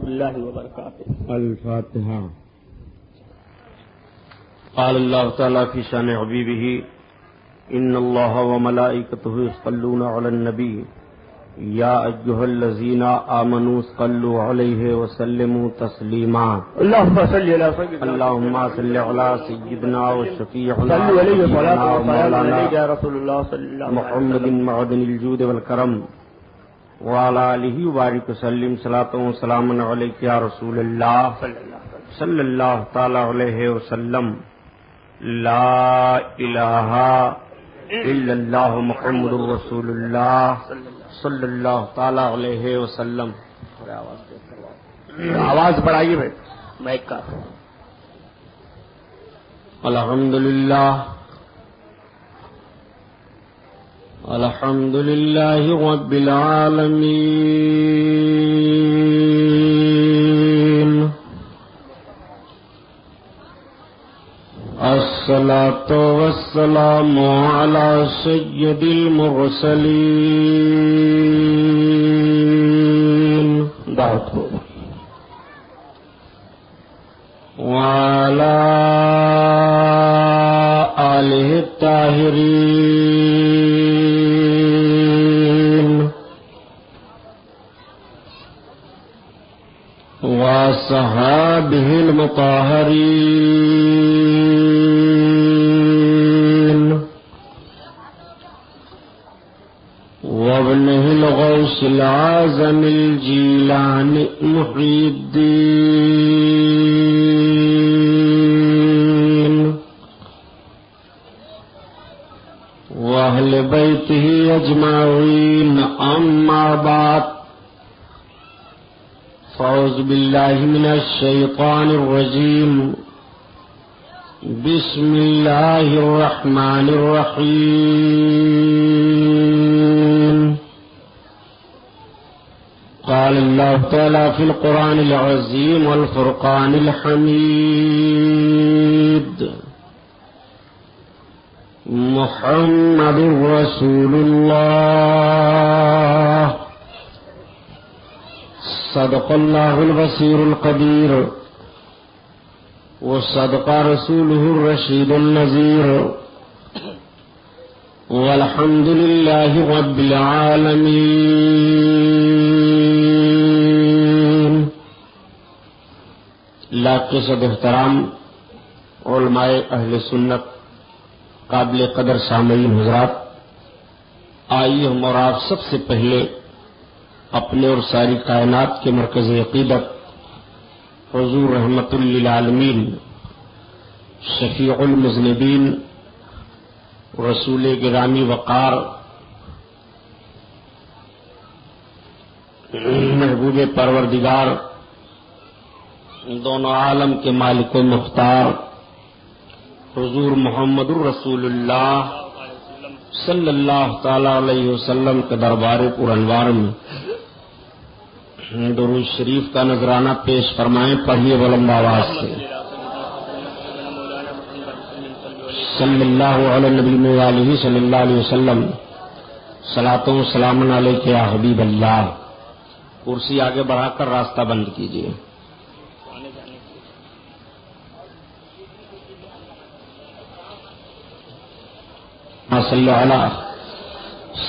ورحمۃ اللہ وبرکاتہ۔ الفاتحة قال الله تعالى في شان حبيبه إن الله وملائكته يصلون على النبي يا أيها الذين آمنوا صلوا عليه وسلموا تسليما اللهم صل على سيدنا اللهم صل على سيدنا وشفيعنا صلوا عليه صلاة وسلام ومولانا عليك يا رسول الله صلى الله عليه محمد وسلم۔ معدن الجود والكرم وعلى آله وبارك وسلم صلاة وسلام عليك يا رسول الله صلى الله عليه وسلم صلی اللہ تعالی علیہ وسلم لا الہ الا اللہ محمد رسول اللہ صلی اللہ تعالی علیہ وسلم آواز بڑھائیے بھائی مائک کا الحمد للہ الحمد لله رب العالمين الصلاة والسلام على سيد المرسلين دعوت کو وعلى آله الطاهرين وصحابه المطهرين. وابنه الغوث العازم الجيلان محي الدين. فأعوذ بالله من الشيطان الرجيم. بسم الله الرحمن الرحيم. قال الله تعالى في القرآن العظيم والفرقان الحميد. محمد رسول الله. صدق الله البصير القدير وصدق رسوله الرشيد النذير والحمد لله رب العالمين. لاکھ صد احترام علماء اہل سنت قابل قدر سامعین حضرات، آئیے ہم اور آپ سب سے پہلے اپنے اور ساری کائنات کے مرکز عقیدت، حضور رحمت للعالمین، شفیع المذنبین، رسول گرامی وقار، محبوب پروردگار، دونوں عالم کے مالک و مختار، حضور محمد الرسول اللہ صلی اللہ تعالی علیہ وسلم کے دربار پر انوار میں۔ درود شریف کا نذرانہ پیش فرمائیں، پڑھیے بلند آواز سے۔ صلی اللہ علیہ نبی علیہ صلی اللہ علیہ وسلم۔ سلاطوں سلام علیہ کے حبیب اللہ۔ کرسی آگے بڑھا کر راستہ بند کیجیے صلی اللہ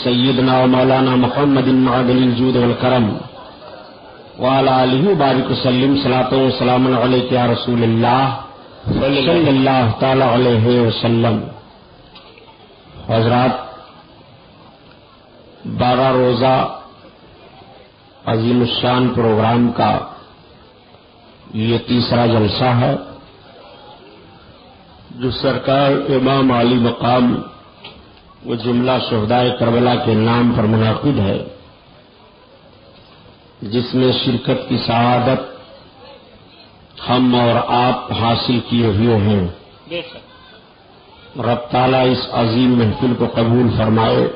سیدنا و مولانا محمد معدن الجود والکرم۔ وعلى آله وسلم صلاة وسلام عليك يا رسول الله صلی اللہ تعالی علیہ وسلم. حضرات، بارہ روزہ عظیم الشان پروگرام کا یہ تیسرا جلسہ ہے، جو سرکار امام علی مقام وہ جملہ شہدائے کربلا کے نام پر منعقد ہے۔ جس میں شرکت کی سعادت ہم اور آپ حاصل کیے ہوئے ہیں۔ رب تعالیٰ اس عظیم محفل کو قبول فرمائے۔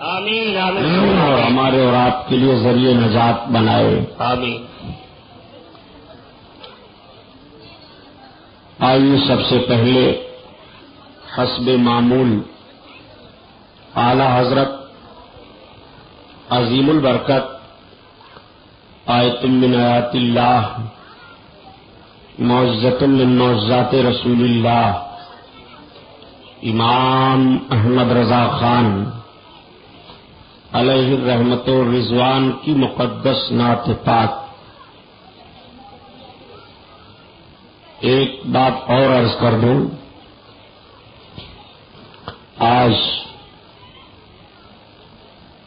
آمین آمین۔ اور ہمارے اور آپ کے لیے ذریعے نجات بنائے۔ آمین۔ آئیے سب سے پہلے حسب معمول۔ اعلی حضرت عظیم البرکت آیت من آیات اللہ، معزت من معزات رسول اللہ، امام احمد رضا خان، علیہ الرحمت و رضوان کی مقدس نعت پاک۔ ایک بات اور عرض کر دوں۔ آج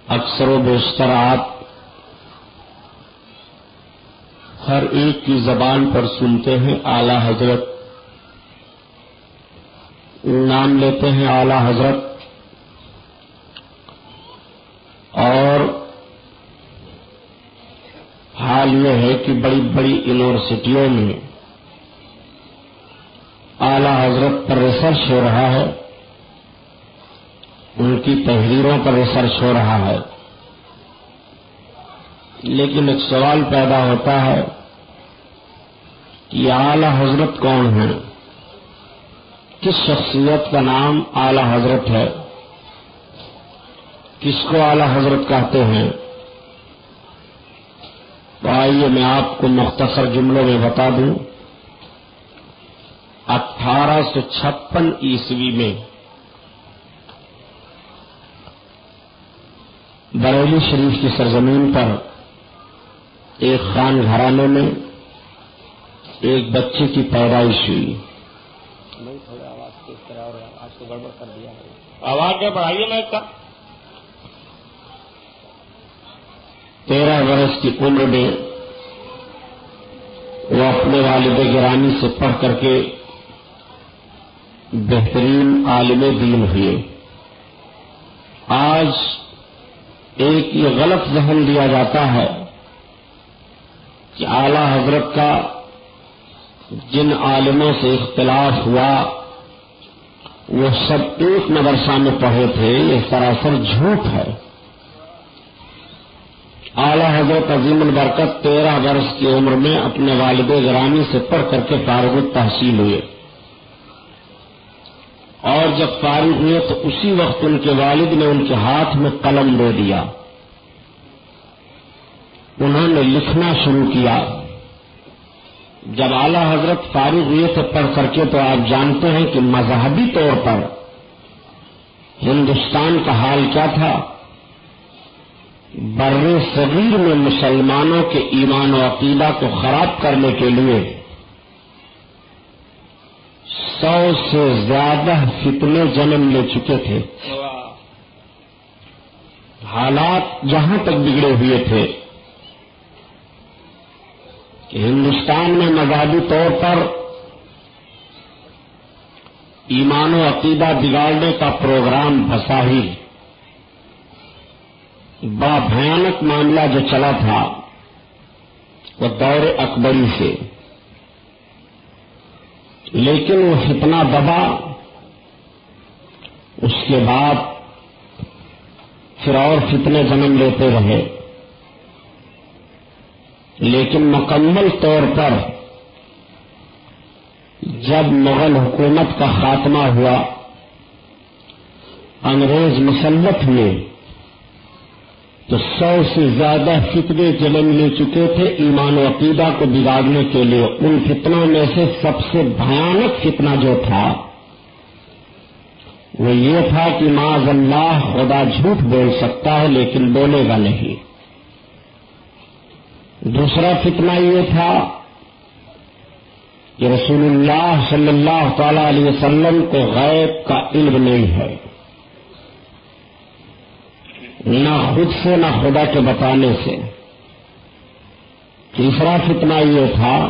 اکثر و بیشتر آپ ہر ایک کی زبان پر سنتے ہیں، اعلی حضرت نام لیتے ہیں، اعلی حضرت۔ اور حال یہ ہے کہ بڑی بڑی یونیورسٹیوں میں اعلی حضرت پر ریسرچ ہو رہا ہے، ان کی تحریروں پر ریسرچ ہو رہا ہے۔ لیکن ایک سوال پیدا ہوتا ہے کہ اعلی حضرت کون ہے کس شخصیت کا نام اعلی حضرت ہے؟ کس کو اعلی حضرت کہتے ہیں؟ تو آئیے میں آپ کو مختصر جملوں میں بتا دوں۔ اٹھارہ سو چھپن عیسوی میں بریلی شریف کی سرزمین پر ایک خان گھرانے میں ایک بچے کی پیدائش ہوئی۔ آواز کیا بڑھائیے میں کا۔ تیرہ برس کی عمر میں وہ اپنے والد گرانی سے پڑھ کر کے بہترین عالم دین ہوئے۔ آج ایک یہ غلط ذہن دیا جاتا ہے کہ اعلی حضرت کا جن عالموں سے اختلاف ہوا، وہ سب ایک مدرسہ میں پڑھے تھے، یہ سراسر جھوٹ ہے۔ اعلی حضرت عظیم البرکت تیرہ برس کی عمر میں اپنے والد گرامی سے پڑھ کر کے فارغ تحصیل ہوئے۔ اور جب فارغ ہوئے تو اسی وقت ان کے والد نے ان کے ہاتھ میں قلم دے دیا۔ انہوں نے لکھنا شروع کیا۔ جب اعلی حضرت فارغ ہوئے تھے پڑھ کر کے تو آپ جانتے ہیں کہ مذہبی طور پر ہندوستان کا حال کیا تھا۔ بر صغیر میں مسلمانوں کے ایمان و عقیدہ کو خراب کرنے کے لیے سو سے زیادہ فتنے جنم لے چکے تھے۔ حالات جہاں تک بگڑے ہوئے تھے۔ کہ ہندوستان میں مذہبی طور پر ایمان و عقیدہ بگاڑنے کا پروگرام بسا ہی بڑا بھیانک معاملہ جو چلا تھا، وہ دور اکبری سے۔ لیکن وہ فتنا دبا، اس کے بعد پھر اور فتنے جنم لیتے رہے۔ لیکن مکمل طور پر جب مغل حکومت کا خاتمہ ہوا، انگریز مسلط ہوئے، تو سو سے زیادہ فتنے جنم لے چکے تھے ایمان و عقیدہ کو بگاڑنے کے لیے۔ ان فتنوں میں سے سب سے بھیانک فتنہ جو تھا، وہ یہ تھا کہ معذ اللہ خدا جھوٹ بول سکتا ہے لیکن بولے گا نہیں۔ دوسرا فتنہ یہ تھا کہ رسول اللہ صلی اللہ تعالی علیہ وسلم کو غیب کا علم نہیں ہے۔ نہ خود سے نہ خدا کے بتانے سے۔ تیسرا فتنہ یہ تھا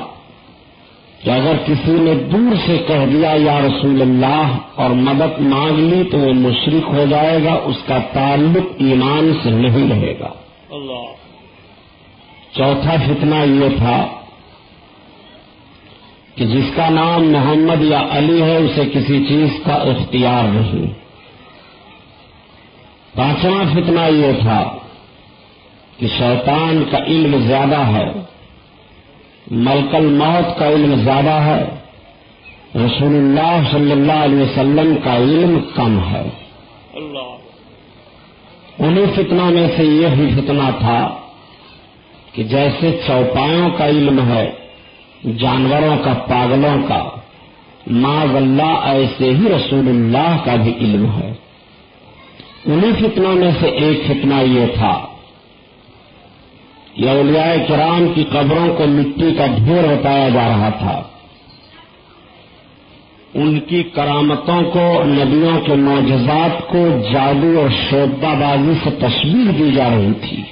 کہ اگر کسی نے دور سے کہہ دیا، یا رسول اللہ، اور مدد مانگ لی تو وہ مشرق ہو جائے گا، اس کا تعلق ایمان سے نہیں رہے گا۔ اللہ۔ چوتھا فتنہ یہ تھا کہ جس کا نام محمد یا علی ہے اسے کسی چیز کا اختیار نہیں۔ پانچواں فتنہ یہ تھا کہ شیطان کا علم زیادہ ہے ملکل موت کا علم زیادہ ہے رسول اللہ صلی اللہ علیہ وسلم کا علم کم ہے۔ انہیں فتنہ میں سے یہی فتنہ تھا کہ جیسے چوپایوں کا علم ہے، جانوروں کا، پاگلوں کا معذ اللہ ایسے ہی رسول اللہ کا بھی علم ہے۔ انہیں فتنوں میں سے ایک فتنہ یہ تھا کہ اولیاء کرام کی قبروں کو مٹی کا ڈھیر بتایا جا رہا تھا۔ ان کی کرامتوں کو، نبیوں کے معجزات کو جادو اور شوبہ بازی سے تصویر دی جا رہی تھی۔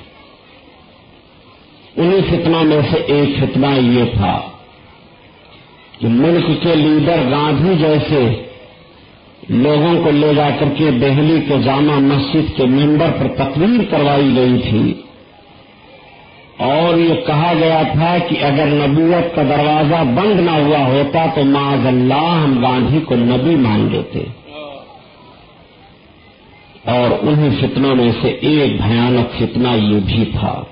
انہیں فتنوں میں سے ایک فتنہ یہ تھا کہ ملک کے لیڈر گاندھی جیسے لوگوں کو لے جا کر کے دہلی کے جامع مسجد کے ممبر پر تقریر کروائی گئی تھی اور یہ کہا گیا تھا کہ اگر نبوت کا دروازہ بند نہ ہوا ہوتا تو معذ اللہ ہم گاندھی کو نبی مان لیتے اور انہیں فتنوں میں سے ایک بھیانک فتنہ یہ بھی تھا۔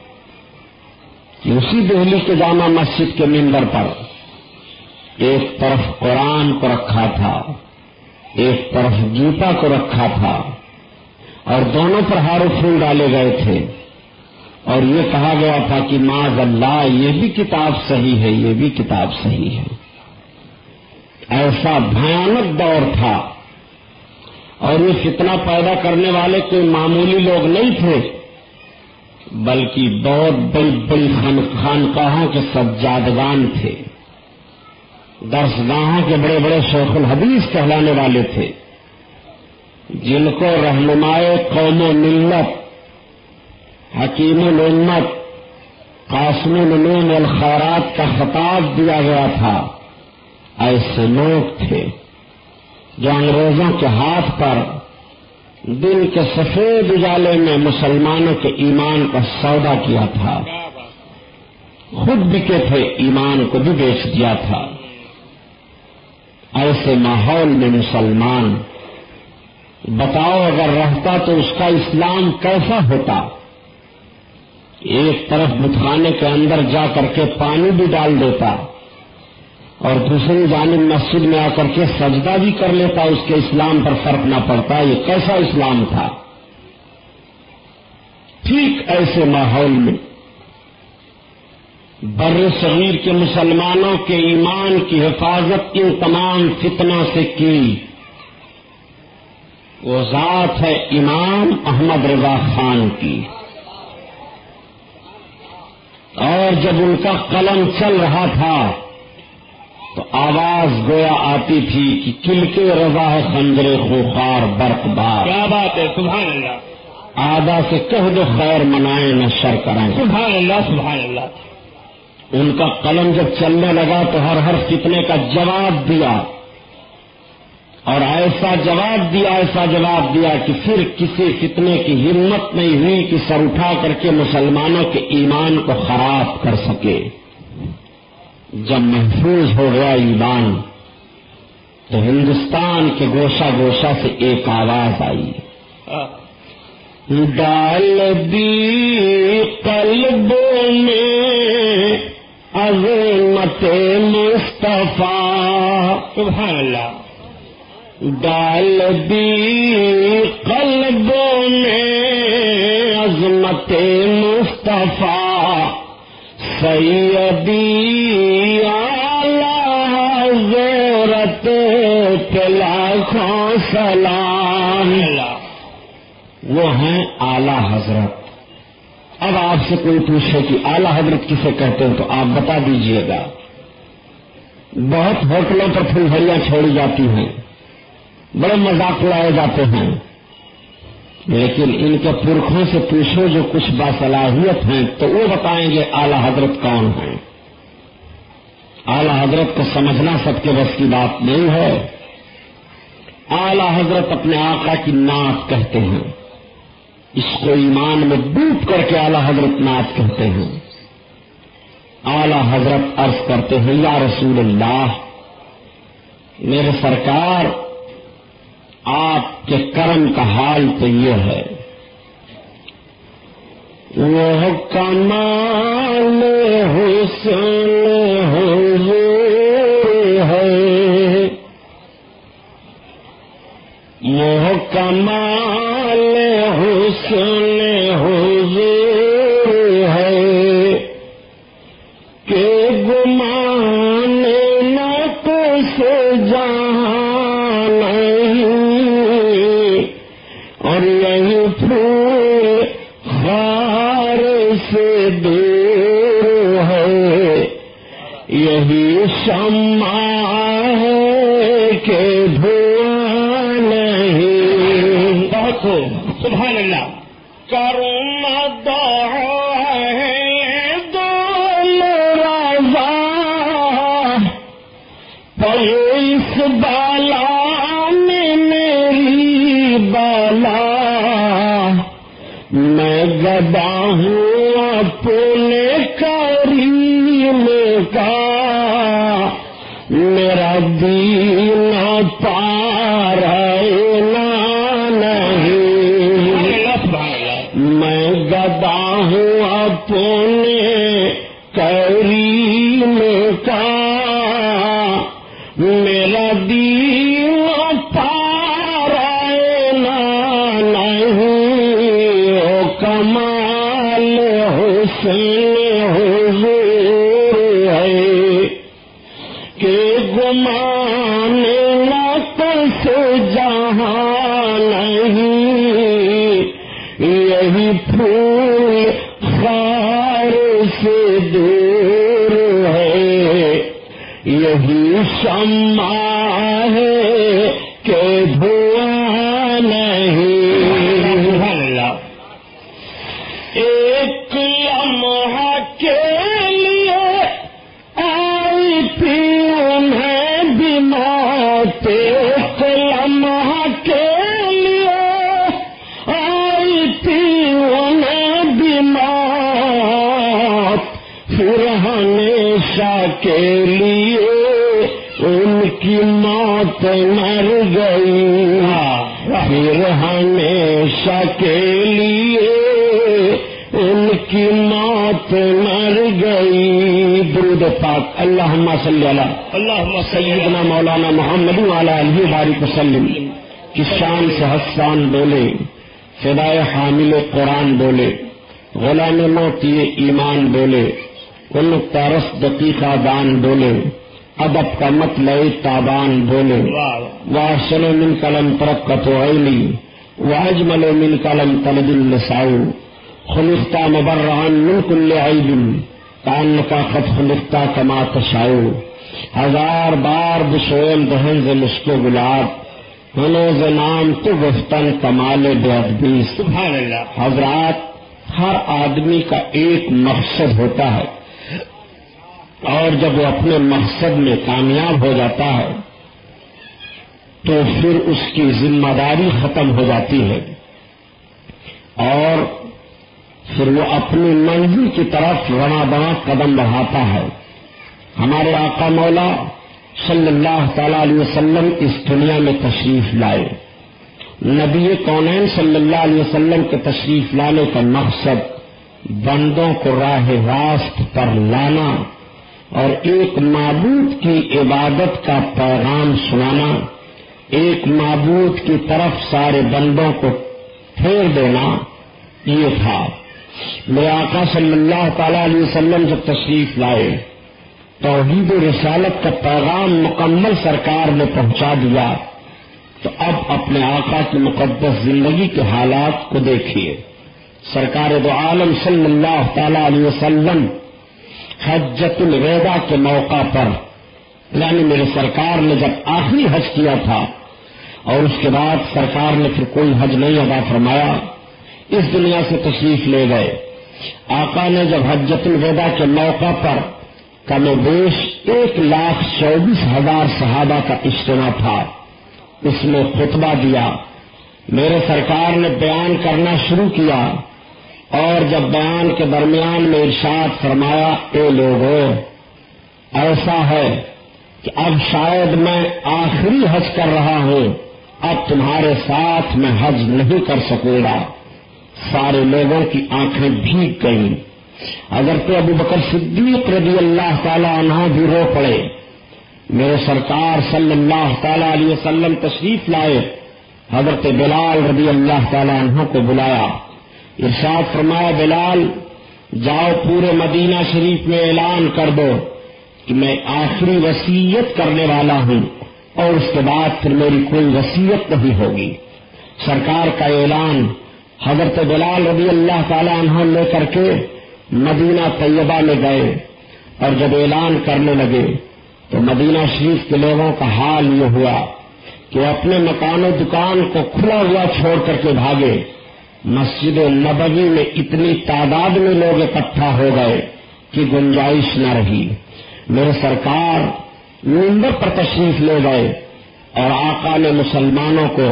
کہ اسی دہلی کے جامع مسجد کے ممبر پر ایک طرف قرآن کو رکھا تھا، ایک طرف گیتا کو رکھا تھا، اور دونوں پر ہار پھول ڈالے گئے تھے۔ اور یہ کہا گیا تھا کہ معذ اللہ، یہ بھی کتاب صحیح ہے، یہ بھی کتاب صحیح ہے۔ ایسا بھیانک دور تھا۔ اور یہ فتنہ پیدا کرنے والے کوئی معمولی لوگ نہیں تھے۔ بلکہ بہت بڑی بڑی خانقاہوں کے سجادگان تھے۔ درسگاہوں کے بڑے بڑے شیخ الحدیث کہلانے والے تھے۔ جن کو رہنمائے قوم و ملت، حکیم الامت، قاسم العلوم الخیرات کا خطاب دیا گیا تھا۔ ایسے لوگ تھے جو انگریزوں کے ہاتھ پر دن کے سفید اجالے میں مسلمانوں کے ایمان کا سودا کیا تھا۔ خود بکے تھے، ایمان کو بھی بیچ دیا تھا۔ ایسے ماحول میں مسلمان، بتاؤ اگر رہتا تو اس کا اسلام کیسا ہوتا؟ ایک طرف بتخانے کے اندر جا کر کے پانی بھی ڈال دیتا۔ اور دوسری جانب مسجد میں آ کر کے سجدہ بھی کر لیتا، اس کے اسلام پر فرق نہ پڑتا، یہ کیسا اسلام تھا؟ ٹھیک ایسے ماحول میں، بر صغیر کے مسلمانوں کے ایمان کی حفاظت ان تمام فتنوں سے کی۔ وہ ذات ہے امام احمد رضا خان کی۔ اور جب ان کا قلم چل رہا تھا تو آواز گویا آتی تھی کہ کل کے رضا ہے خنجر خوخار برق بار کیا بات ہے؟ سبحان اللہ۔ آدھا سے کہہ دو خیر منائیں نہ شر کریں سبحان اللہ سبحان اللہ۔ ان کا قلم جب چلنے لگا تو ہر ہر فتنے کا جواب دیا۔ اور ایسا جواب دیا ایسا جواب دیا کہ پھر کسی فتنے کی ہمت نہیں ہوئی کہ سر اٹھا کر کے مسلمانوں کے ایمان کو خراب کر سکے۔ جب محفوظ ہو گیا ایمان تو ہندوستان کے گوشہ گوشہ سے ایک آواز آئی۔ ڈال دی قلبوں میں عظمت مصطفیٰ۔ سبحان اللہ۔ ڈال دی قلبوں میں عظمت مصطفیٰ۔ سیدی سلام وہ ہیں اعلی حضرت۔ اب آپ سے کوئی پوچھے کہ اعلی حضرت کسے کہتے ہیں تو آپ بتا دیجیے گا۔ بہت ہوٹلوں پر پھلجھڑیاں چھوڑی جاتی ہیں۔ بڑے مذاق لائے جاتے ہیں۔ لیکن ان کے پرکھوں سے پوچھو جو کچھ باصلاحیت ہیں تو وہ بتائیں گے اعلی حضرت کون ہیں۔ اعلی حضرت کو سمجھنا سب کے بس کی بات نہیں ہے۔ اعلی حضرت اپنے آقا کی نعت کہتے ہیں۔ اس کو ایمان میں ڈوب کر کے اعلی حضرت نعت کہتے ہیں۔ اعلی حضرت عرض کرتے ہیں، یا رسول اللہ، میرے سرکار، آپ کے کرم کا حال تو یہ ہے۔ وہ کمال حسن حضور کمال حسن کریم کا۔ میرا دین شمع ہے کہ دھواں نہیں۔ ایک لمحہ کے ہمیشہ کے لیے ان کی موت مر گئی۔ درود پاک۔ اللہ صلی اللہ اللہ سیدنا مولانا محمد علیہ بارک وسلم کی شان سے حسان بولے۔ فدائے حامل قرآن بولے۔ غلام موتی ایمان بولے۔ ان ترس دقیقہ دان بولے۔ ادب کا مت لیے تابان بولے۔ واشل من قلم ترقت عیلی واجمل من قلم تلد النساء. خلقتا مبرعا من كل عیب کانکا قد خلقتا کما تشاؤ ہزار بار بشویم دہن ز مشکو گلاب ہنوز نام تو گفتن کمال بے ادبی سبحان اللہ. حضرات، ہر آدمی کا ایک مقصد ہوتا ہے اور جب وہ اپنے مقصد میں کامیاب ہو جاتا ہے تو پھر اس کی ذمہ داری ختم ہو جاتی ہے۔ اور پھر وہ اپنی منزل کی طرف رنا بنا قدم بڑھاتا ہے۔ ہمارے آقا مولا صلی اللہ تعالی علیہ وسلم اس دنیا میں تشریف لائے۔ نبی کونین صلی اللہ علیہ وسلم کے تشریف لانے کا مقصد بندوں کو راہ راست پر لانا اور ایک معبود کی عبادت کا پیغام سنانا۔ ایک معبود کی طرف سارے بندوں کو پھیر دینا، یہ تھا۔ میرے آقا صلی اللہ تعالی علیہ وسلم جب تشریف لائے، توحید و رسالت کا پیغام مکمل سرکار نے پہنچا دیا۔ تو اب اپنے آقا کی مقدس زندگی کے حالات کو دیکھیے۔ سرکار دو عالم صلی اللہ تعالی علیہ وسلم حجت الوداع کے موقع پر یعنی میرے سرکار نے جب آخری حج کیا تھا اور اس کے بعد سرکار نے پھر کوئی حج نہیں ادا فرمایا۔ اس دنیا سے تشریف لے گئے۔ آقا نے جب حجت الوداع کے موقع پر کم و بیش ایک لاکھ چوبیس ہزار صحابہ کا اجتماع تھا، اس میں خطبہ دیا۔ میرے سرکار نے بیان کرنا شروع کیا اور جب بیان کے درمیان میں ارشاد فرمایا، اے لوگوں ایسا ہے کہ اب شاید میں آخری حج کر رہا ہوں۔ اب تمہارے ساتھ میں حج نہیں کر سکوں گا۔ سارے لوگوں کی آنکھیں بھیگ گئیں۔ اگر تو ابو بکر صدیق رضی اللہ تعالی عنہ بھی رو پڑے۔ میرے سرکار صلی اللہ تعالی علیہ وسلم تشریف لائے۔ حضرت بلال رضی اللہ تعالی عنہ کو بلایا۔ ارشاد فرمایا، بلال، جاؤ پورے مدینہ شریف میں اعلان کر دو کہ میں آخری وسیعت کرنے والا ہوں۔ اور اس کے بعد پھر میری کوئی وسیعت نہیں ہوگی۔ سرکار کا اعلان حضرت بلال رضی اللہ تعالی عنہ لے کر کے مدینہ طیبہ میں گئے اور جب اعلان کرنے لگے تو مدینہ شریف کے لوگوں کا حال یہ ہوا کہ اپنے مکان و دکان کو کھلا ہوا چھوڑ کر کے بھاگے۔ مسجد نبوی میں اتنی تعداد میں لوگ اکٹھا ہو گئے کہ گنجائش نہ رہی۔ میرے سرکار ممبر پر تشریف لے گئے اور آقا نے مسلمانوں کو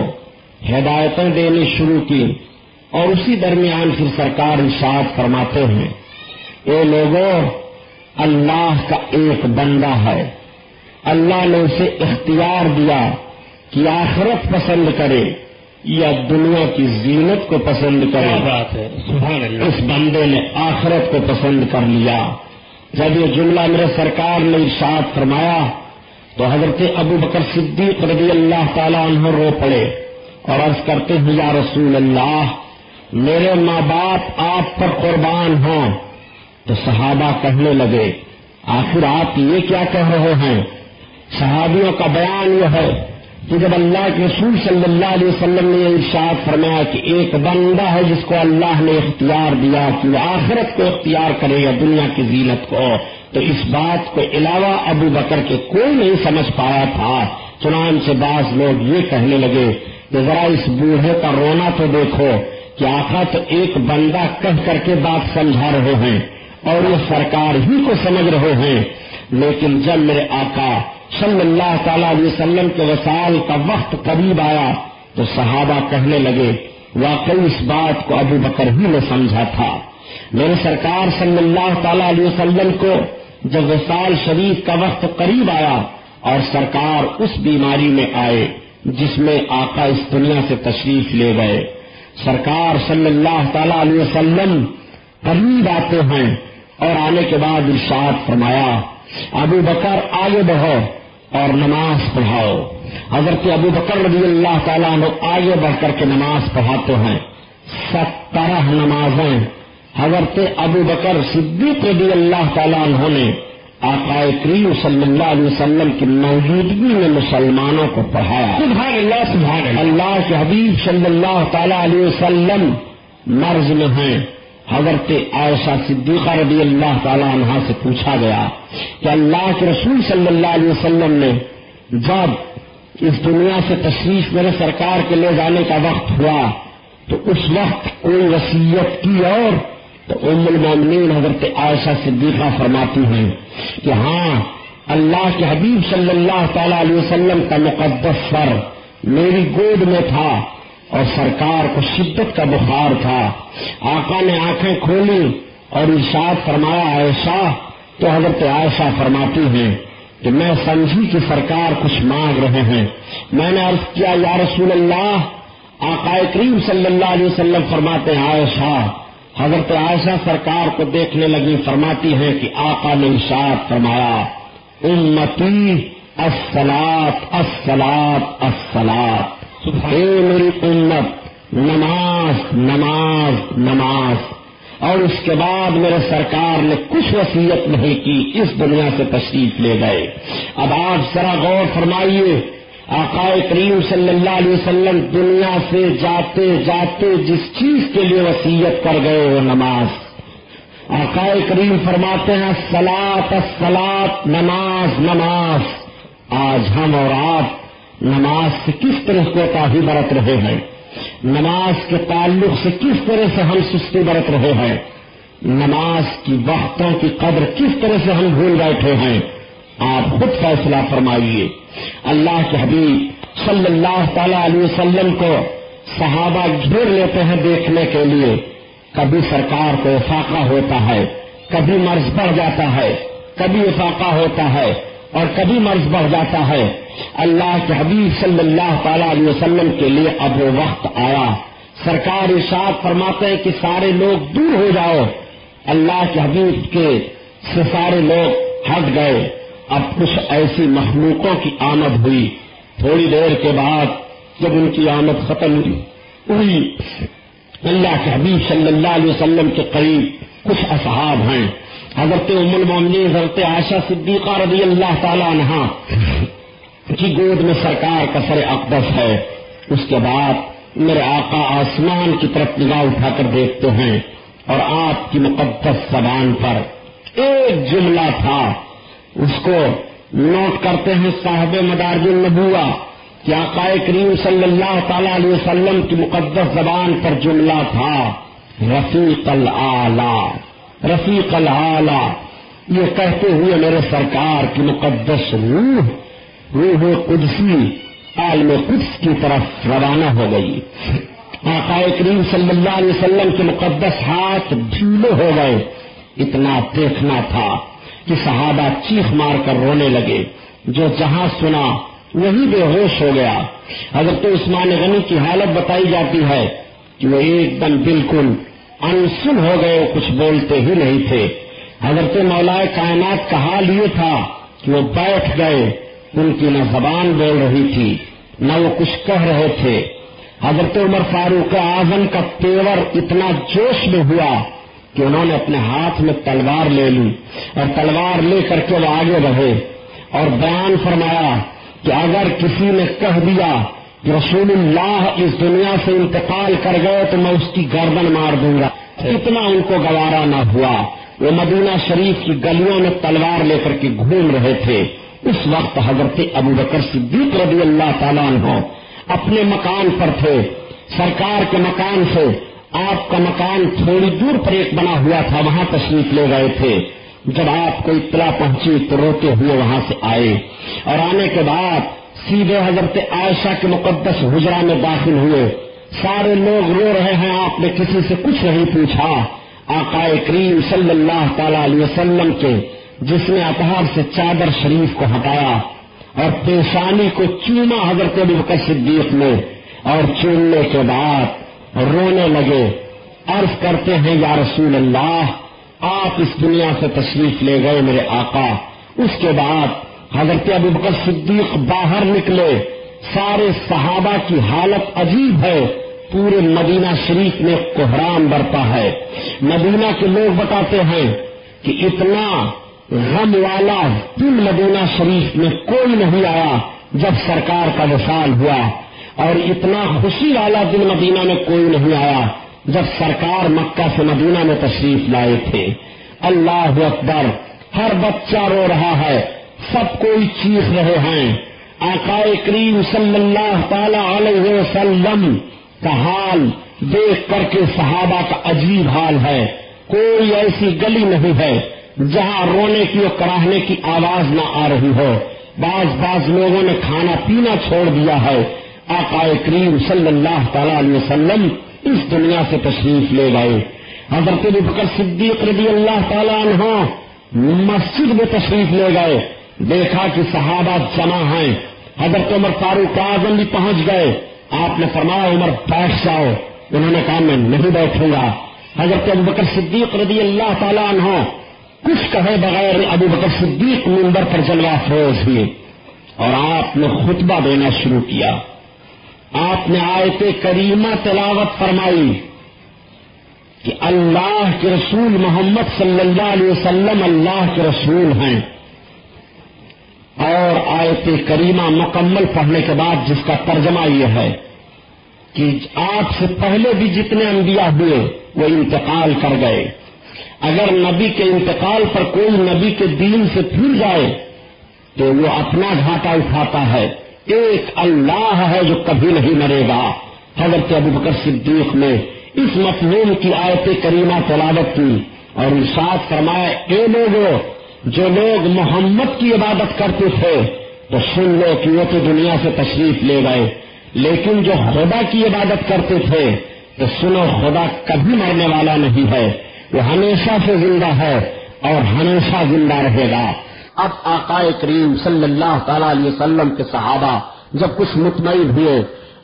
ہدایتیں دینی شروع کی اور اسی درمیان پھر سرکار ارشاد فرماتے ہیں اے لوگوں اللہ کا ایک بندہ ہے۔ اللہ نے اسے اختیار دیا کہ آخرت پسند کرے یا دنیا کی زینت کو پسند کرے۔ بات ہے؟ سبحان اللہ۔ اس بندے نے آخرت کو پسند کر لیا۔ جب یہ جملہ میرے سرکار نے ارشاد فرمایا تو حضرت ابو بکر صدیق رضی اللہ تعالیٰ عنہ رو پڑے اور عرض کرتے ہیں، یا رسول اللہ، میرے ماں باپ آپ پر قربان ہوں. تو صحابہ کہنے لگے، آخر آپ یہ کیا کہہ رہے ہیں؟ صحابیوں کا بیان یہ ہے کہ جب اللہ کے رسول صلی اللہ علیہ وسلم نے ارشاد فرمایا کہ ایک بندہ ہے جس کو اللہ نے اختیار دیا کہ وہ آخرت کو اختیار کرے یا دنیا کی زینت کو، تو اس بات کو علاوہ ابو بکر کے کوئی نہیں سمجھ پایا تھا۔ چنان سے بعض لوگ یہ کہنے لگے کہ ذرا اس بوڑھے کا رونا تو دیکھو کہ آخا تو ایک بندہ کہہ کر کے بات سمجھا رہے ہیں اور یہ سرکار ہی کو سمجھ رہے ہیں۔ لیکن جب میرے آقا صلی اللہ تعالی علیہ وسلم کے وسال کا وقت قریب آیا تو صحابہ کہنے لگے، واقعی اس بات کو ابو بکر ہی نے سمجھا تھا۔ میرے سرکار صلی اللہ تعالی علیہ وسلم کو جب وسال شریف کا وقت قریب آیا اور سرکار اس بیماری میں آئے جس میں آقا اس دنیا سے تشریف لے گئے۔ سرکار صلی اللہ تعالی علیہ وسلم قریب آتے ہیں اور آنے کے بعد ارشاد فرمایا، ابو بکر آگے بڑھو۔ اور نماز پڑھاؤ۔ حضرت ابو بکر رضی اللہ تعالیٰ آگے بڑھ کر کے نماز پڑھاتے ہیں۔ سترہ نمازیں۔ حضرت ابو بکر صدیق رضی اللہ تعالیٰ عنہ نے آقا کریم صلی اللہ علیہ وسلم کی موجودگی میں مسلمانوں کو پڑھایا۔ سبحان اللہ سبحان اللہ کے حبیب صلی اللہ تعالی علیہ وسلم مرض میں ہیں۔ حضرت عائشہ صدیقہ رضی اللہ تعالیٰ عنہ سے پوچھا گیا کہ اللہ کے رسول صلی اللہ علیہ وسلم نے جب اس دنیا سے تشریف میرے سرکار کے لے جانے کا وقت ہوا، تو اس وقت کوئی وسیعت کی اور؟ تو ام المومنین حضرت عائشہ صدیقہ فرماتی ہیں کہ ہاں اللہ کے حبیب صلی اللہ تعالی علیہ وسلم کا مقدس سر میری گود میں تھا۔ اور سرکار کو شدت کا بخار تھا۔ آقا نے آنکھیں کھولی اور ارشاد فرمایا، عائشہ، تو حضرت عائشہ فرماتی ہیں کہ میں سمجھی کہ سرکار کچھ مانگ رہے ہیں۔ میں نے عرض کیا، یا رسول اللہ، آقا کریم صلی اللہ علیہ وسلم فرماتے ہیں، عائشہ، حضرت عائشہ سرکار کو دیکھنے لگی، فرماتی ہیں کہ آقا نے ارشاد فرمایا، امتی السلات السلات السلات امت نماز نماز نماز. اور اس کے بعد میرے سرکار نے کچھ وصیت نہیں کی، اس دنیا سے تشریف لے گئے. اب آپ ذرا غور فرمائیے آقائے کریم صلی اللہ علیہ وسلم دنیا سے جاتے جاتے جس چیز کے لیے وسیعت کر گئے وہ نماز. آقائے کریم فرماتے ہیں سلاد سلاد نماز نماز. آج ہم اور آپ نماز سے کس طرح کو تاہی برت رہے ہیں؟ نماز کے تعلق سے کس طرح سے ہم سستی برت رہے ہیں؟ نماز کی وقتوں کی قدر کس طرح سے ہم بھول بیٹھے ہیں؟ آپ خود فیصلہ فرمائیے۔ اللہ کے حبیب صلی اللہ تعالی علیہ وسلم کو صحابہ گھیر لیتے ہیں دیکھنے کے لیے۔ کبھی سرکار کو افاقہ ہوتا ہے، کبھی مرض بڑھ جاتا ہے، کبھی افاقہ ہوتا ہے۔ اور کبھی مرض بڑھ جاتا ہے۔ اللہ کے حبیب صلی اللہ تعالی علیہ وسلم کے لیے اب وہ وقت آیا۔ سرکار ارشاد فرماتے ہیں کہ سارے لوگ دور ہو جاؤ۔ اللہ کے حبیب کے سے سارے لوگ ہٹ گئے۔ اب کچھ ایسی مخلوقوں کی آمد ہوئی۔ تھوڑی دیر کے بعد جب ان کی آمد ختم ہوئی اللہ کے حبیب صلی اللہ علیہ وسلم کے قریب کچھ اصحاب ہیں۔ حضرت ام المومنین حضرت عائشہ صدیقہ رضی اللہ تعالی عنہ کی گود میں سرکار کا سر اقدس ہے۔ اس کے بعد میرے آقا آسمان کی طرف نگاہ اٹھا کر دیکھتے ہیں اور آپ کی مقدس زبان پر ایک جملہ تھا۔ اس کو نوٹ کرتے ہیں صاحب مدارج النبوہ کہ آقا کریم صلی اللہ تعالی علیہ وسلم کی مقدس زبان پر جملہ تھا، رفیق العلی رفیق العلی یہ کہتے ہوئے میرے سرکار کی مقدس روح روح قدسی، عالم قدس کی طرف روانہ ہو گئی۔ آقا کریم صلی اللہ علیہ وسلم کے مقدس ہاتھ ڈھیلے ہو گئے۔ اتنا دیکھنا تھا کہ صحابہ چیخ مار کر رونے لگے۔ جو جہاں سنا وہی بے ہوش ہو گیا۔ اگر تو عثمان غنی کی حالت بتائی جاتی ہے کہ وہ ایک دم بالکل انسن ہو گئے، کچھ بولتے ہی نہیں تھے۔ حضرت مولا کائنات کا حال یہ تھا کہ وہ بیٹھ گئے، ان کی نہ زبان بول رہی تھی، نہ وہ کچھ کہہ رہے تھے۔ حضرت عمر فاروق اعظم کا تیور اتنا جوش میں ہوا کہ انہوں نے اپنے ہاتھ میں تلوار لے لی اور تلوار لے کر کے وہ آگے بڑھے اور بیان فرمایا کہ اگر کسی نے کہہ دیا کہ رسول اللہ اس دنیا سے انتقال کر گئے تو میں اس کی گردن مار دوں گا۔ اتنا ان کو گوارا نہ ہوا۔ وہ مدینہ شریف کی گلیوں میں تلوار لے کر کے گھوم رہے تھے۔ اس وقت حضرت ابو بکر صدیق رضی اللہ تعالیٰ عنہ اپنے مکان پر تھے۔ سرکار کے مکان سے آپ کا مکان تھوڑی دور پر ایک بنا ہوا تھا، وہاں تشریف لے گئے تھے۔ جب آپ کو اطلاع پہنچی تو روتے ہوئے وہاں سے آئے۔ اور آنے کے بعد سیدھے حضرت عائشہ کے مقدس حجرا میں داخل ہوئے۔ سارے لوگ رو رہے ہیں، آپ نے کسی سے کچھ نہیں پوچھا۔ آقا کریم صلی اللہ تعالی علیہ وسلم کے، جس نے اطہار سے چادر شریف کو ہٹایا اور پیشانی کو چوما حضرت بکر صدیق میں اور چوننے کے بعد رونے لگے۔ عرض کرتے ہیں، یا رسول اللہ، آپ اس دنیا سے تشریف لے گئے میرے آقا۔ اس کے بعد حضرت ابو بکر صدیق باہر نکلے، سارے صحابہ کی حالت عجیب ہے۔ پورے مدینہ شریف میں کوحرام برتا ہے۔ مدینہ کے لوگ بتاتے ہیں کہ اتنا غم والا دل مدینہ شریف میں کوئی نہیں آیا جب سرکار کا وصال ہوا۔ اور اتنا خوشی والا دل مدینہ میں کوئی نہیں آیا جب سرکار مکہ سے مدینہ میں تشریف لائے تھے۔ اللہ اکبر، ہر بچہ رو رہا ہے۔ سب کوئی چیخ رہے ہیں۔ آقا کریم صلی اللہ تعالی علیہ وسلم کا حال دیکھ کر کے صحابہ کا عجیب حال ہے۔ کوئی ایسی گلی نہیں ہے جہاں رونے کی اور کراہنے کی آواز نہ آ رہی ہو۔ بعض بعض لوگوں نے کھانا پینا چھوڑ دیا ہے۔ آقا کریم صلی اللہ تعالی علیہ وسلم اس دنیا سے تشریف لے گئے۔ حضرت بکر صدیق رضی اللہ تعالیٰ عنہ مسجد میں تشریف لے گئے۔ دیکھا کہ صحابہ جمع ہیں۔ حضرت عمر فاروق اعظم بھی پہنچ گئے۔ آپ نے فرمایا، عمر بیٹھ جاؤ۔ انہوں نے کہا، میں نہیں بیٹھوں گا۔ حضرت ابو بکر صدیق رضی اللہ تعالیٰ عنہ کچھ کہے بغیر ابو بکر صدیق ممبر پر جلوہ فروز ہوئے۔ اور آپ نے خطبہ دینا شروع کیا۔ آپ نے آیت کریمہ تلاوت فرمائی کہ اللہ کے رسول محمد صلی اللہ علیہ وسلم اللہ کے رسول ہیں۔ اور آیت کریمہ مکمل پڑھنے کے بعد جس کا ترجمہ یہ ہے کہ آپ سے پہلے بھی جتنے انبیاء ہوئے، وہ انتقال کر گئے۔ اگر نبی کے انتقال پر کوئی نبی کے دین سے پھر جائے، تو وہ اپنا گھاٹا اٹھاتا ہے۔ ایک اللہ ہے جو کبھی نہیں مرے گا۔ حضرت ابو بکر صدیق نے اس مفہوم کی آیت کریمہ تلاوت کی اور ارشاد فرمایا، اے لوگوں جو لوگ محمد کی عبادت کرتے تھے، تو سن لو کہ وہ تو دنیا سے تشریف لے گئے۔ لیکن جو خدا کی عبادت کرتے تھے، تو سنو خدا کبھی مرنے والا نہیں ہے۔ وہ ہمیشہ سے زندہ ہے اور ہمیشہ زندہ رہے گا۔ اب آقا کریم صلی اللہ تعالی علیہ وسلم کے صحابہ جب کچھ مطمئن ہوئے،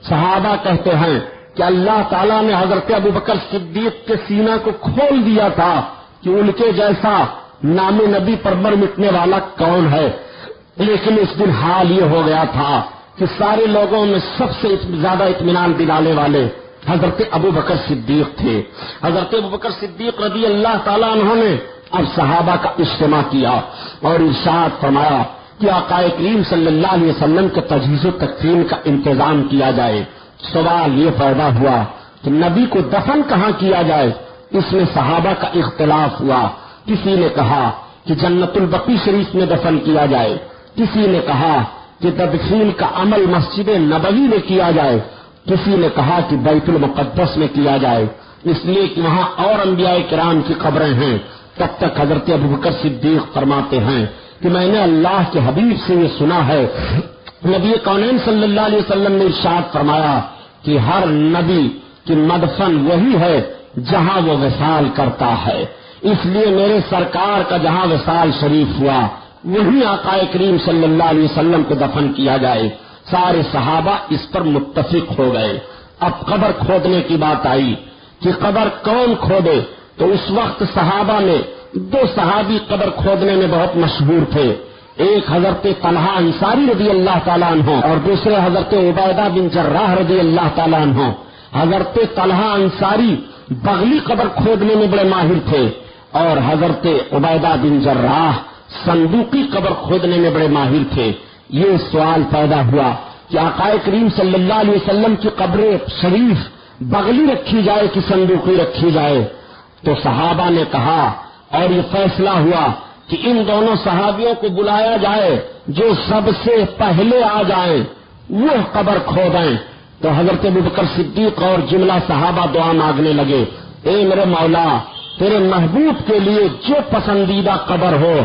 صحابہ کہتے ہیں کہ اللہ تعالیٰ نے حضرت ابو بکر صدیق کے سینہ کو کھول دیا تھا کہ ان کے جیسا نام نبی پر مر مٹنے والا کون ہے؟ لیکن اس دن حال یہ ہو گیا تھا کہ سارے لوگوں میں سب سے زیادہ اطمینان دلانے والے حضرت ابو بکر صدیق تھے۔ حضرت ابو بکر صدیق رضی اللہ تعالیٰ انہوں نے اب صحابہ کا اجتماع کیا اور ارشاد فرمایا کہ آقا کریم صلی اللہ علیہ وسلم کے تجہیز و تقسیم کا انتظام کیا جائے۔ سوال یہ پیدا ہوا کہ نبی کو دفن کہاں کیا جائے؟ اس میں صحابہ کا اختلاف ہوا۔ کسی نے کہا کہ جنت البقی شریف میں دفن کیا جائے۔ کسی نے کہا کہ تدفین کا عمل مسجد نبوی میں کیا جائے۔ کسی نے کہا کہ بیت المقدس میں کیا جائے۔ اس لیے کہ وہاں اور انبیاء کرام کی خبریں ہیں۔ تب تک حضرت ابو بکر صدیق فرماتے ہیں کہ میں نے اللہ کے حبیب سے یہ سنا ہے۔ نبی کونین صلی اللہ علیہ وسلم نے ارشاد فرمایا کہ ہر نبی کی مدفن وہی ہے جہاں وہ وصال کرتا ہے۔ اس لیے میرے سرکار کا جہاں وصال شریف ہوا وہی آقا کریم صلی اللہ علیہ وسلم کو دفن کیا جائے۔ سارے صحابہ اس پر متفق ہو گئے۔ اب قبر کھودنے کی بات آئی کہ قبر کون کھودے؟ تو اس وقت صحابہ میں دو صحابی قبر کھودنے میں بہت مشہور تھے۔ ایک حضرت طلحہ انصاری رضی اللہ تعالیٰ عنہ اور دوسرے حضرت عبیدہ بن جراح رضی اللہ تعالیٰ عنہ۔ حضرت طلحہ انصاری بغلی قبر کھودنے میں بڑے ماہر تھے۔ اور حضرت عبیدہ بن جراح صندوقی قبر کھودنے میں بڑے ماہر تھے۔ یہ سوال پیدا ہوا کہ آقائے کریم صلی اللہ علیہ وسلم کی قبر شریف بغلی رکھی جائے کہ صندوقی رکھی جائے؟ تو صحابہ نے کہا، اور یہ فیصلہ ہوا کہ ان دونوں صحابیوں کو بلایا جائے جو سب سے پہلے آ جائیں، وہ قبر کھو دیں تو حضرت بکر صدیق اور جملہ صحابہ دعا مانگنے لگے، اے میرے مولا تیرے محبوب کے لیے جو پسندیدہ قبر ہو،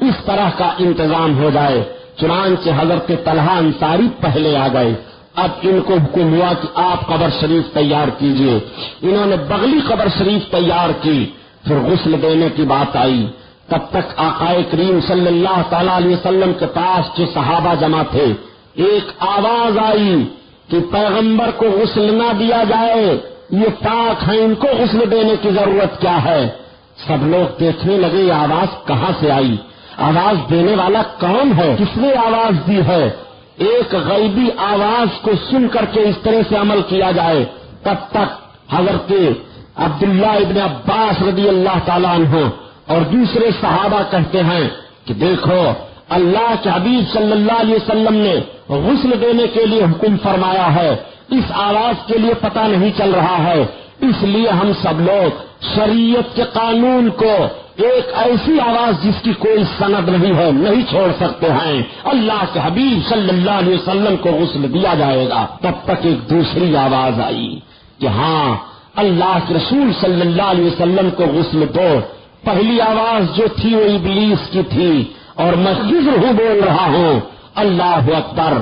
اس طرح کا انتظام ہو جائے۔ چنانچہ حضرت طلحہ انصاری پہلے آ گئے۔ اب ان کو حکم ہوا کہ آپ قبر شریف تیار کیجیے۔ انہوں نے بغلی قبر شریف تیار کی۔ پھر غسل دینے کی بات آئی۔ تب تک آقائے کریم صلی اللہ تعالی علیہ وسلم کے پاس جو صحابہ جمع تھے، ایک آواز آئی کہ پیغمبر کو غسل نہ دیا جائے۔ یہ پاک ہے ان کو غسل دینے کی ضرورت کیا ہے؟ سب لوگ دیکھنے لگے، یہ آواز کہاں سے آئی؟ آواز دینے والا کون ہے؟ کس نے آواز دی ہے؟ ایک غیبی آواز کو سن کر کے اس طرح سے عمل کیا جائے، تب تک حضرت عبداللہ ابن عباس رضی اللہ تعالیٰ عنہ اور دوسرے صحابہ کہتے ہیں کہ دیکھو، اللہ کے حبیب صلی اللہ علیہ وسلم نے غسل دینے کے لیے حکم فرمایا ہے۔ اس آواز کے لیے پتہ نہیں چل رہا ہے۔ اس لیے ہم سب لوگ شریعت کے قانون کو ایک ایسی آواز جس کی کوئی سند نہیں ہے، نہیں چھوڑ سکتے ہیں۔ اللہ کے حبیب صلی اللہ علیہ وسلم کو غسل دیا جائے گا۔ تب تک ایک دوسری آواز آئی کہ ہاں اللہ کے رسول صلی اللہ علیہ وسلم کو غسل دو۔ پہلی آواز جو تھی وہ ابلیس کی تھی۔ اور میں ذکر ہوں، بول رہا ہوں۔ اللہ اکبر،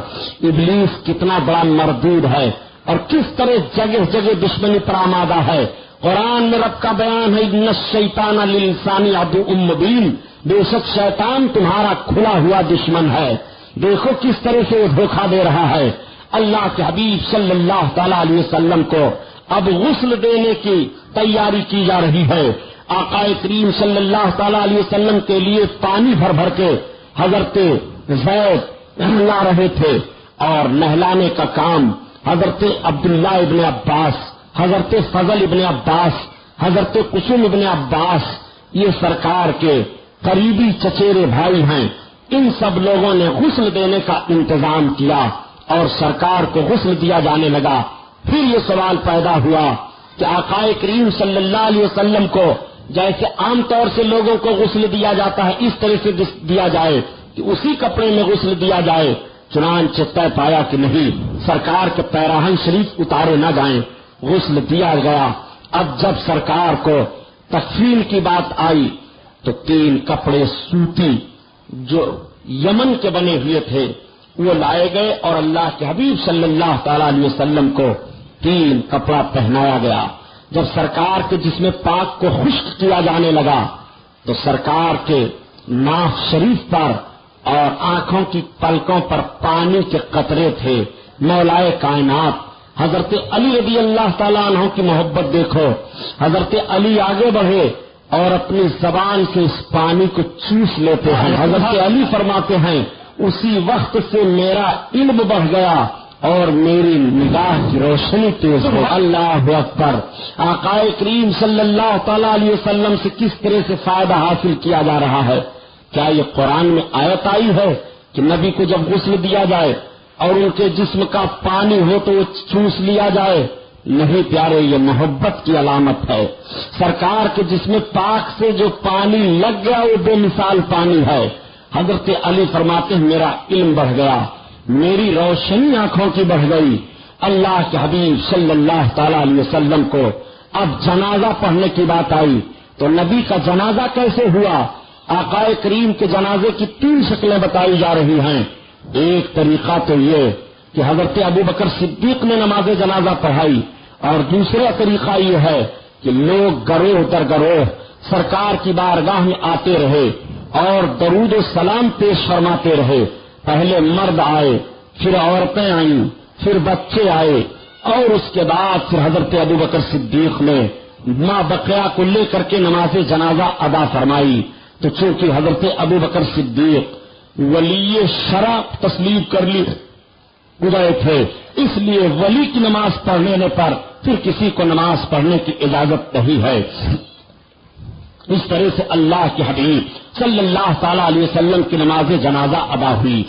ابلیس کتنا بڑا مردود ہے اور کس طرح جگہ جگہ دشمنی پر آمادہ ہے۔ قرآن میں رب کا بیان ہے شیطان السانی ابو امبین بے شک شیطان تمہارا کھلا ہوا دشمن ہے۔ دیکھو کس طرح سے وہ دھوکھا دے رہا ہے۔ اللہ کے حبیب صلی اللہ تعالی علیہ وسلم کو اب غسل دینے کی تیاری کی جا رہی ہے۔ آقا کریم صلی اللہ تعالی علیہ وسلم کے لیے پانی بھر بھر کے حضرت زید نہلا رہے تھے اور نہلانے کا کام حضرت عبداللہ ابن عباس، حضرت فضل ابن عباس، حضرت قسم ابن عباس، یہ سرکار کے قریبی چچیرے بھائی ہیں۔ ان سب لوگوں نے غسل دینے کا انتظام کیا اور سرکار کو غسل دیا جانے لگا۔ پھر یہ سوال پیدا ہوا کہ آقائے کریم صلی اللہ علیہ وسلم کو جیسے عام طور سے لوگوں کو غسل دیا جاتا ہے، اس طرح سے دیا جائے۔ کہ اسی کپڑے میں غسل دیا جائے، چنانچہ طے پایا کہ نہیں، سرکار کے پیراہن شریف اتارے نہ جائیں، غسل دیا گیا۔ اب جب سرکار کو تفصیل کی بات آئی، تو تین کپڑے سوتی جو یمن کے بنے ہوئے تھے، وہ لائے گئے اور اللہ کے حبیب صلی اللہ تعالی علیہ وسلم کو تین کپڑا پہنایا گیا۔ جب سرکار کے جس میں پاک کو خشک کیا جانے لگا، تو سرکار کے ناف شریف پر اور آنکھوں کی پلکوں پر پانی کے قطرے تھے۔ مولائے کائنات، حضرت علی رضی اللہ تعالیٰ عنہ کی محبت دیکھو۔ حضرت علی آگے بڑھے اور اپنی زبان سے اس پانی کو چوس لیتے ہیں۔ حضرت علی فرماتے ہیں، اسی وقت سے میرا علم بڑھ گیا اور میری نگاہ کی روشنی تیز ہو۔ اللہ اکبر۔ آقائے کریم صلی اللہ تعالی علیہ وسلم سے کس طرح سے فائدہ حاصل کیا جا رہا ہے؟ کیا یہ قرآن میں آیت آئی ہے کہ نبی کو جب غسل دیا جائے اور ان کے جسم کا پانی ہو تو وہ چوس لیا جائے؟ نہیں پیارے، یہ محبت کی علامت ہے۔ سرکار کے جسم پاک سے جو پانی لگ گیا، وہ بے مثال پانی ہے۔ حضرت علی فرماتے ہیں، میرا علم بڑھ گیا، میری روشنی آنکھوں کی بڑھ گئی۔ اللہ کے حبیب صلی اللہ تعالی علیہ وسلم کو اب جنازہ پڑھنے کی بات آئی۔ تو نبی کا جنازہ کیسے ہوا؟ آقائے کریم کے جنازے کی تین شکلیں بتائی جا رہی ہیں۔ ایک طریقہ تو یہ کہ حضرت ابو بکر صدیق نے نماز جنازہ پڑھائی اور دوسرا طریقہ یہ ہے کہ لوگ گروہ در گروہ سرکار کی بارگاہ میں آتے رہے اور درود و سلام پیش فرماتے رہے۔ پہلے مرد آئے، پھر عورتیں آئیں، پھر بچے آئے اور اس کے بعد پھر حضرت ابو بکر صدیق نے ماں بقیا کو لے کر کے نماز جنازہ ادا فرمائی۔ تو چونکہ حضرت ابو بکر صدیق ولی شراب تسلیم کر لی گئے تھے، اس لیے ولی کی نماز پڑھنے پر پھر کسی کو نماز پڑھنے کی اجازت نہیں ہے۔ اس طرح سے اللہ کے حبیب صلی اللہ تعالی علیہ وسلم کی نماز جنازہ ادا ہوئی۔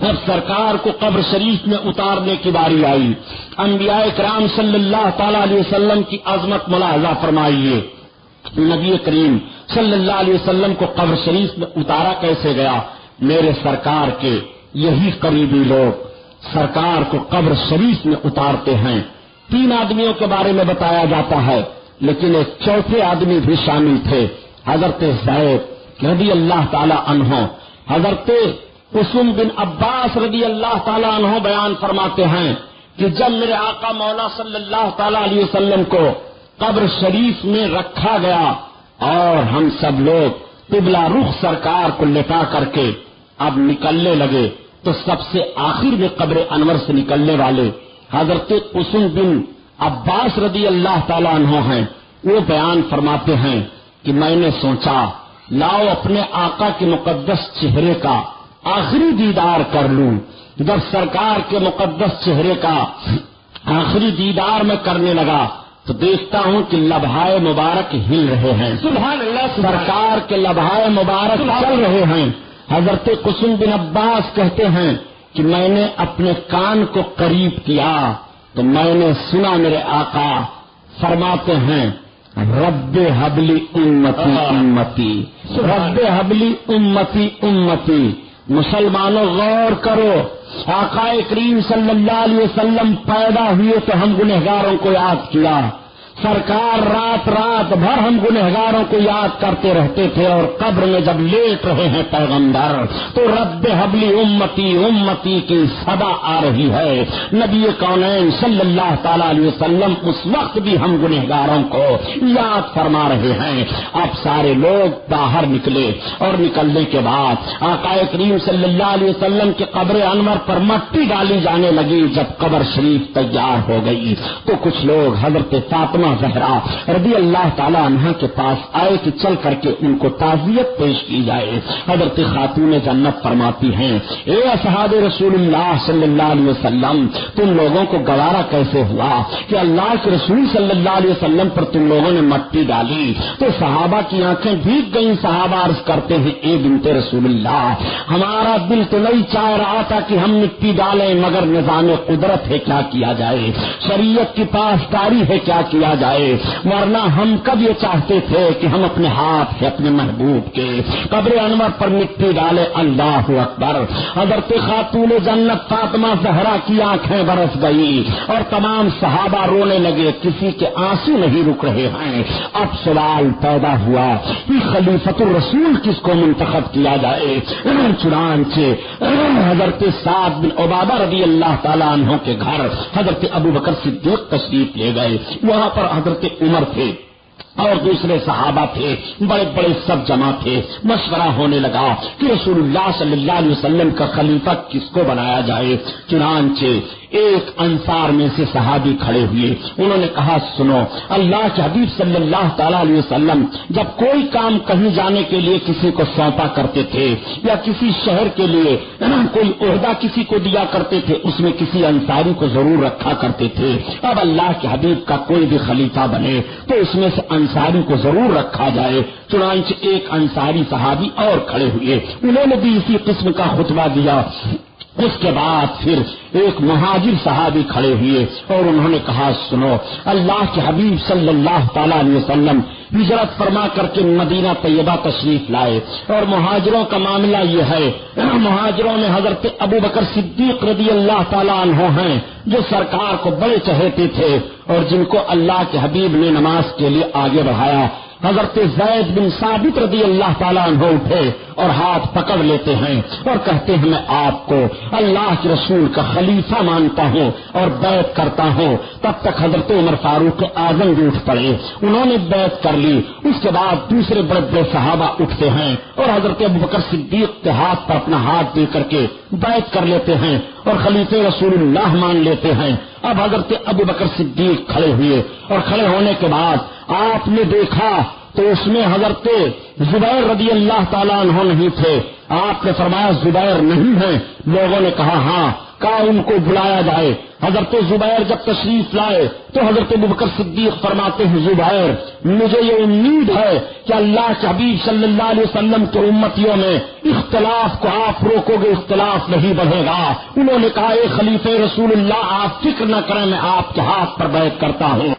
اب سرکار کو قبر شریف میں اتارنے کی باری آئی، انبیاء کرام صلی اللہ تعالی علیہ وسلم کی عظمت ملاحظہ فرمائیے۔ نبی کریم صلی اللہ علیہ وسلم کو قبر شریف میں اتارا کیسے گیا؟ میرے سرکار کے یہی قریبی لوگ سرکار کو قبر شریف میں اتارتے ہیں۔ تین آدمیوں کے بارے میں بتایا جاتا ہے، لیکن ایک چوتھے آدمی بھی شامل تھے، حضرت زید رضی اللہ تعالی عنہ۔ حضرت قسم بن عباس رضی اللہ تعالی عنہ بیان فرماتے ہیں کہ جب میرے آقا مولا صلی اللہ تعالی علیہ وسلم کو قبر شریف میں رکھا گیا اور ہم سب لوگ قبلہ رخ سرکار کو لٹا کر کے اب نکلنے لگے۔ تو سب سے آخر میں قبر انور سے نکلنے والے حضرت قسم بن عباس رضی اللہ تعالیٰ عنہ ہیں۔ وہ بیان فرماتے ہیں کہ میں نے سوچا، لاؤ اپنے آقا کے مقدس چہرے کا آخری دیدار کر لوں۔ جب سرکار کے مقدس چہرے کا آخری دیدار میں کرنے لگا تو دیکھتا ہوں کہ لبھائے مبارک ہل رہے ہیں۔ سبحان اللہ سرکار کے لبھائے مبارک چل رہے ہیں۔ حضرت قسم بن عباس کہتے ہیں کہ میں نے اپنے کان کو قریب کیا تو میں نے سنا میرے آقا۔ فرماتے ہیں رب حبلی امتی امتی۔ رب حبلی امتی امتی۔ مسلمانوں غور کرو۔ آقا کریم صلی اللہ علیہ وسلم پیدا ہوئے تو ہم گنہگاروں کو یاد کیا۔ سرکار رات رات بھر ہم گنہگاروں کو یاد کرتے رہتے تھے اور قبر میں جب لیٹ رہے ہیں پیغمبر، تو رب حبلی امتی امتی کی صدا آ رہی ہے۔ نبی کونین صلی اللہ تعالی علیہ وسلم اس وقت بھی ہم گنہگاروں کو یاد فرما رہے ہیں۔ اب سارے لوگ باہر نکلے اور نکلنے کے بعد آقائے کریم صلی اللہ علیہ وسلم کے قبر انور پر مٹی ڈالی جانے لگی جب قبر شریف تیار ہو گئی۔ تو کچھ لوگ حضرت فاطمہ زہرا رضی اللہ تعالی عنہ کے پاس آئے کہ چل کر کے ان کو تعزیت پیش کی جائے۔ حضرت خاتون جنت فرماتی ہیں، اے اصحاب رسول اللہ صلی اللہ علیہ وسلم، تم لوگوں کو گوارا کیسے ہوا کہ اللہ کے رسول صلی اللہ علیہ وسلم پر تم لوگوں نے مٹی ڈالی؟ تو صحابہ کی آنکھیں بھیگ گئی صحابہ عرض کرتے ہیں، اے بنت رسول اللہ، ہمارا دل تو نہیں چاہ رہا تھا کہ ہم مٹی ڈالیں، مگر نظام قدرت ہے، کیا کیا جائے؟ شریعت کی پاس ہے، کیا کیا جائے، ورنہ ہم کب یہ چاہتے تھے کہ ہم اپنے ہاتھ سے اپنے محبوب کے قبر انور پر مٹی ڈالے۔ اللہ اکبر، حضرت خاتون جنت فاطمہ زہرا کی آنکھیں برس گئی اور تمام صحابہ رونے لگے۔ کسی کے آنسو نہیں رک رہے ہیں۔ اب سوال پیدا ہوا کہ خلیفت الرسول کس کو منتخب کیا جائے؟ چنانچہ حضرت سعد بن عبادہ رضی اللہ تعالیٰ عنہ کے گھر حضرت ابو بکر صدیق تشریف لے گئے۔ وہاں پر حضرت عمر تھے اور دوسرے صحابہ تھے، بڑے بڑے سب جمع تھے۔ مشورہ ہونے لگا کہ رسول اللہ صلی اللہ علیہ وسلم کا خلیفہ کس کو بنایا جائے؟ چنانچہ ایک انصار میں سے صحابی کھڑے ہوئے۔ انہوں نے کہا، سنو، اللہ کے حبیب صلی اللہ تعالی علیہ وسلم جب کوئی کام کہیں جانے کے لیے کسی کو سونپا کرتے تھے یا کسی شہر کے لیے کوئی عہدہ کسی کو دیا کرتے تھے، اس میں کسی انصاری کو ضرور رکھا کرتے تھے۔ اب اللہ کے حبیب کا کوئی بھی خلیفہ بنے تو اس میں سے انصاری کو ضرور رکھا جائے۔ چنانچہ ایک انصاری صحابی اور کھڑے ہوئے۔ انہوں نے بھی اسی قسم کا خطبہ دیا۔ اس کے بعد پھر ایک مہاجر صحابی کھڑے ہوئے اور انہوں نے کہا، سنو، اللہ کے حبیب صلی اللہ تعالی علیہ وسلم ہجرت فرما کر کے مدینہ طیبہ تشریف لائے۔ اور مہاجروں کا معاملہ یہ ہے، مہاجروں میں حضرت ابو بکر صدیق رضی اللہ تعالیٰ عنہ ہیں، جو سرکار کو بڑے چہتے تھے اور جن کو اللہ کے حبیب نے نماز کے لیے آگے بڑھایا۔ حضرت زید بن ثابت رضی اللہ تعالیٰ عنہ اٹھے اور ہاتھ پکڑ لیتے ہیں اور کہتے ہیں، میں آپ کو اللہ کے رسول کا خلیفہ مانتا ہوں اور بیت کرتا ہوں۔ تب تک حضرت عمر فاروق اعظم بھی اٹھ پڑے۔ انہوں نے بیت کر لی۔ اس کے بعد دوسرے بڑے بڑے صحابہ اٹھتے ہیں اور حضرت ابو بکر صدیق کے ہاتھ پر اپنا ہاتھ دے کر کے بیت کر لیتے ہیں اور خلیف رسول اللہ مان لیتے ہیں۔ اب حضرت ابو بکر صدیق کھڑے ہوئے اور کھڑے ہونے کے بعد آپ نے دیکھا تو اس میں حضرت زبیر رضی اللہ تعالیٰ عنہ نہیں تھے۔ آپ نے فرمایا زبیر نہیں ہے لوگوں نے کہا ہاں کا ان کو بلایا جائے۔ حضرت زبیر جب تشریف لائے تو حضرت بکر صدیق فرماتے ہیں، زبیر، مجھے یہ امید ہے کہ اللہ کے حبیب صلی اللہ علیہ وسلم کے امتیوں میں اختلاف کو آپ روکو گے، اختلاف نہیں بڑھے گا۔ انہوں نے کہا، اے خلیف رسول اللہ، آپ فکر نہ کریں، میں آپ کے ہاتھ پر بیٹھ کرتا ہوں۔